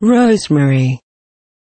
rosemary.